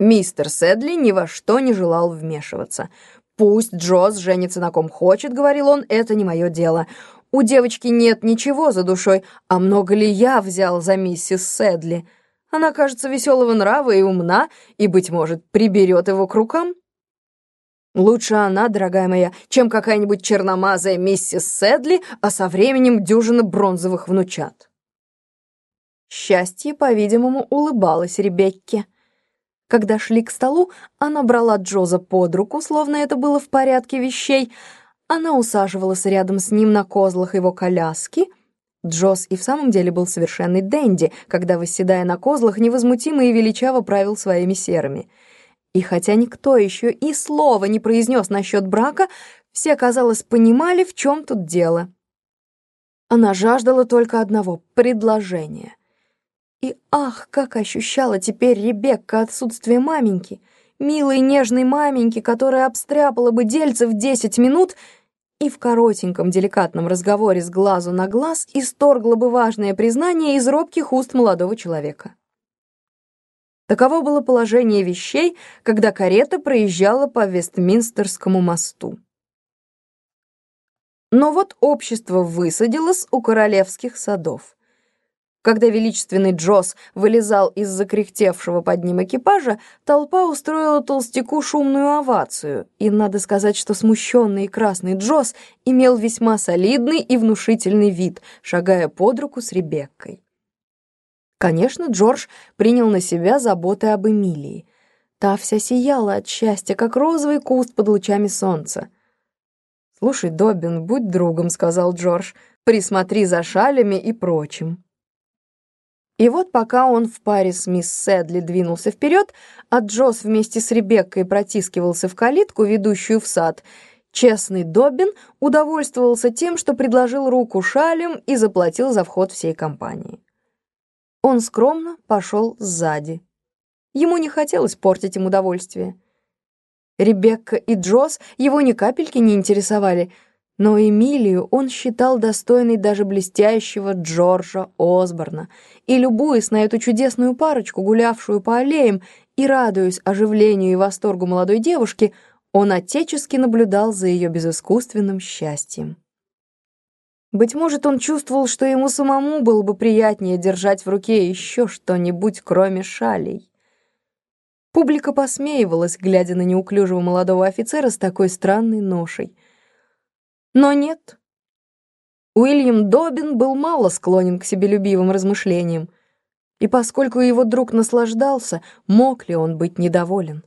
Мистер Сэдли ни во что не желал вмешиваться. «Пусть Джоз женится на ком хочет», — говорил он, — «это не мое дело. У девочки нет ничего за душой, а много ли я взял за миссис Сэдли? Она, кажется, веселого нрава и умна, и, быть может, приберет его к рукам». Лучше она, дорогая моя, чем какая-нибудь черномазая миссис Сэдли, а со временем дюжина бронзовых внучат. Счастье, по-видимому, улыбалось Ребекке. Когда шли к столу, она брала Джоза под руку, словно это было в порядке вещей. Она усаживалась рядом с ним на козлах его коляски. Джоз и в самом деле был совершенный денди, когда, восседая на козлах, невозмутимо и величаво правил своими серыми — и хотя никто еще и слова не произнес насчет брака, все, казалось, понимали, в чем тут дело. Она жаждала только одного — предложения. И ах, как ощущала теперь Ребекка отсутствие маменьки, милой нежной маменьки, которая обстряпала бы дельце в десять минут и в коротеньком деликатном разговоре с глазу на глаз исторгла бы важное признание из робких уст молодого человека. Таково было положение вещей, когда карета проезжала по Вестминстерскому мосту. Но вот общество высадилось у королевских садов. Когда величественный Джосс вылезал из закряхтевшего под ним экипажа, толпа устроила толстяку шумную овацию, и надо сказать, что смущенный и красный Джосс имел весьма солидный и внушительный вид, шагая под руку с Ребеккой. Конечно, Джордж принял на себя заботы об Эмилии. Та вся сияла от счастья, как розовый куст под лучами солнца. «Слушай, Добин, будь другом», — сказал Джордж, — «присмотри за шалями и прочим». И вот пока он в паре с мисс Сэдли двинулся вперед, а Джосс вместе с Ребеккой протискивался в калитку, ведущую в сад, честный Добин удовольствовался тем, что предложил руку шалям и заплатил за вход всей компании. Он скромно пошел сзади. Ему не хотелось портить им удовольствие. Ребекка и Джосс его ни капельки не интересовали, но Эмилию он считал достойной даже блестящего Джорджа Осборна, и, любуясь на эту чудесную парочку, гулявшую по аллеям, и радуясь оживлению и восторгу молодой девушки, он отечески наблюдал за ее безыскусственным счастьем. Быть может, он чувствовал, что ему самому было бы приятнее держать в руке еще что-нибудь, кроме шалей. Публика посмеивалась, глядя на неуклюжего молодого офицера с такой странной ношей. Но нет. Уильям Добин был мало склонен к себелюбивым размышлениям, и поскольку его друг наслаждался, мог ли он быть недоволен?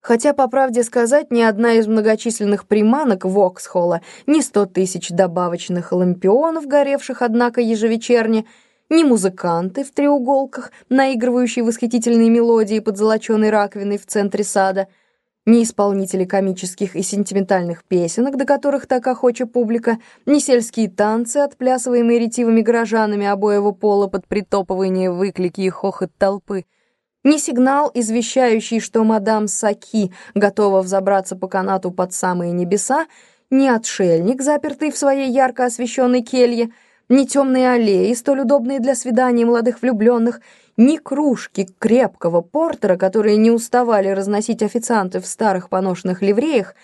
Хотя, по правде сказать, ни одна из многочисленных приманок Воксхолла, ни сто тысяч добавочных лампионов, горевших, однако, ежевечерне, ни музыканты в треуголках, наигрывающие восхитительные мелодии под золоченой раковиной в центре сада, ни исполнители комических и сентиментальных песенок, до которых так охоча публика, ни сельские танцы, отплясываемые ретивыми горожанами обоего пола под притопывание, выклики и хохот толпы — ни сигнал, извещающий, что мадам Саки готова взобраться по канату под самые небеса, ни отшельник, запертый в своей ярко освещенной келье, ни темные аллеи, столь удобные для свиданий молодых влюбленных, ни кружки крепкого портера, которые не уставали разносить официанты в старых поношенных ливреях,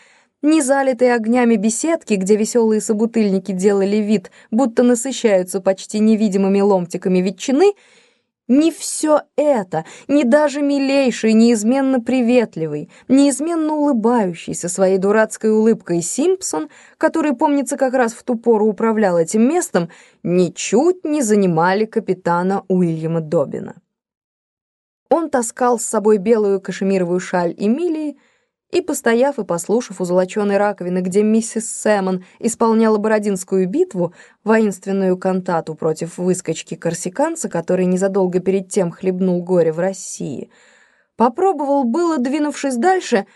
ни залитые огнями беседки, где веселые собутыльники делали вид, будто насыщаются почти невидимыми ломтиками ветчины — не все это, не даже милейший, неизменно приветливый, неизменно улыбающийся своей дурацкой улыбкой Симпсон, который, помнится, как раз в ту пору управлял этим местом, ничуть не занимали капитана Уильяма Добина. Он таскал с собой белую кашемировую шаль Эмилии, и, постояв и послушав у золоченой раковины, где миссис Сэмон исполняла Бородинскую битву, воинственную кантату против выскочки корсиканца, который незадолго перед тем хлебнул горе в России, попробовал было, двинувшись дальше,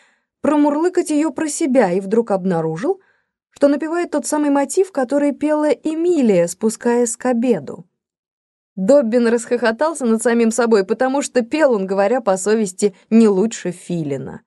промурлыкать ее про себя и вдруг обнаружил, что напевает тот самый мотив, который пела Эмилия, спускаясь к обеду. Доббин расхохотался над самим собой, потому что пел он, говоря по совести, не лучше Филина.